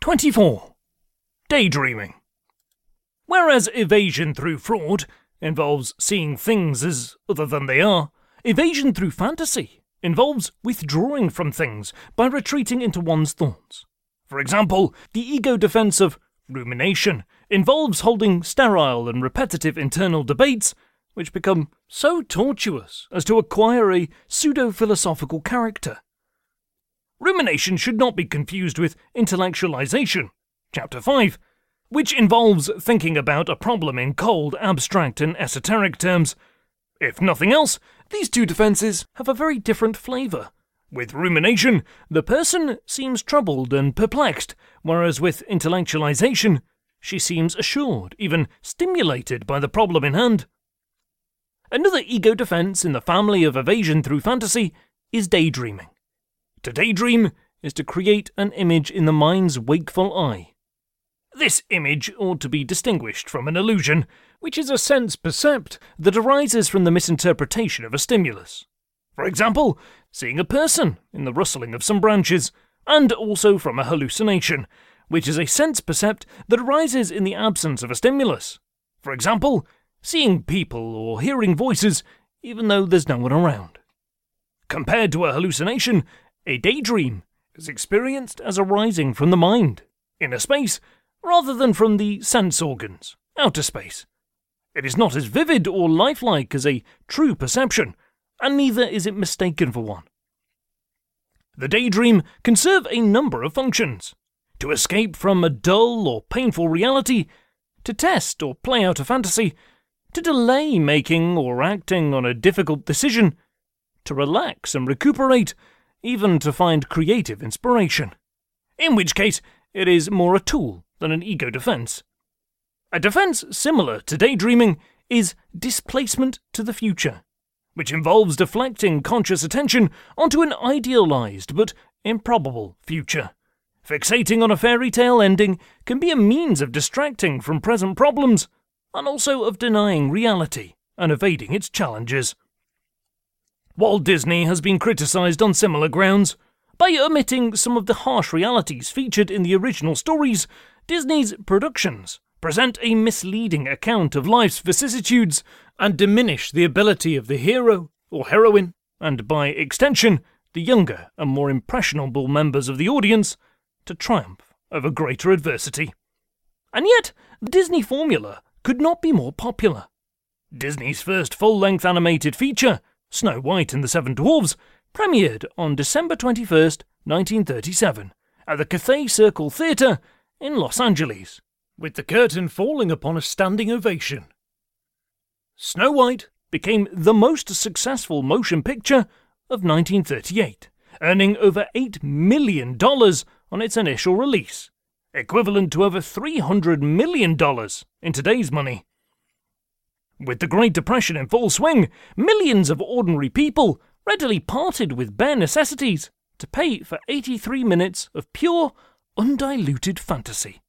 24. Daydreaming. Whereas evasion through fraud involves seeing things as other than they are, evasion through fantasy involves withdrawing from things by retreating into one's thoughts. For example, the ego defense of rumination involves holding sterile and repetitive internal debates which become so tortuous as to acquire a pseudo philosophical character. Rumination should not be confused with intellectualization, chapter 5, which involves thinking about a problem in cold, abstract, and esoteric terms. If nothing else, these two defenses have a very different flavour. With rumination, the person seems troubled and perplexed, whereas with intellectualization, she seems assured, even stimulated by the problem in hand. Another ego defense in the family of evasion through fantasy is daydreaming. To daydream is to create an image in the mind's wakeful eye. This image ought to be distinguished from an illusion, which is a sense percept that arises from the misinterpretation of a stimulus. For example, seeing a person in the rustling of some branches, and also from a hallucination, which is a sense percept that arises in the absence of a stimulus. For example, seeing people or hearing voices even though there's no one around. Compared to a hallucination, a daydream is experienced as arising from the mind, inner space, rather than from the sense organs, outer space. It is not as vivid or lifelike as a true perception, and neither is it mistaken for one. The daydream can serve a number of functions to escape from a dull or painful reality, to test or play out a fantasy, to delay making or acting on a difficult decision, to relax and recuperate, even to find creative inspiration. In which case, it is more a tool than an ego defense. A defense similar to daydreaming is displacement to the future, which involves deflecting conscious attention onto an idealized but improbable future. Fixating on a fairy tale ending can be a means of distracting from present problems and also of denying reality and evading its challenges. Walt Disney has been criticised on similar grounds. By omitting some of the harsh realities featured in the original stories, Disney's productions present a misleading account of life's vicissitudes and diminish the ability of the hero or heroine, and by extension, the younger and more impressionable members of the audience, to triumph over greater adversity. And yet, the Disney formula could not be more popular. Disney's first full length animated feature, Snow White and the Seven Dwarfs, premiered on December 21st, 1937, at the Cathay Circle Theatre in Los Angeles, with the curtain falling upon a standing ovation. Snow White became the most successful motion picture of 1938, earning over $8 million on its initial release, equivalent to over $300 million in today's money. With the Great Depression in full swing, millions of ordinary people readily parted with bare necessities to pay for 83 minutes of pure, undiluted fantasy.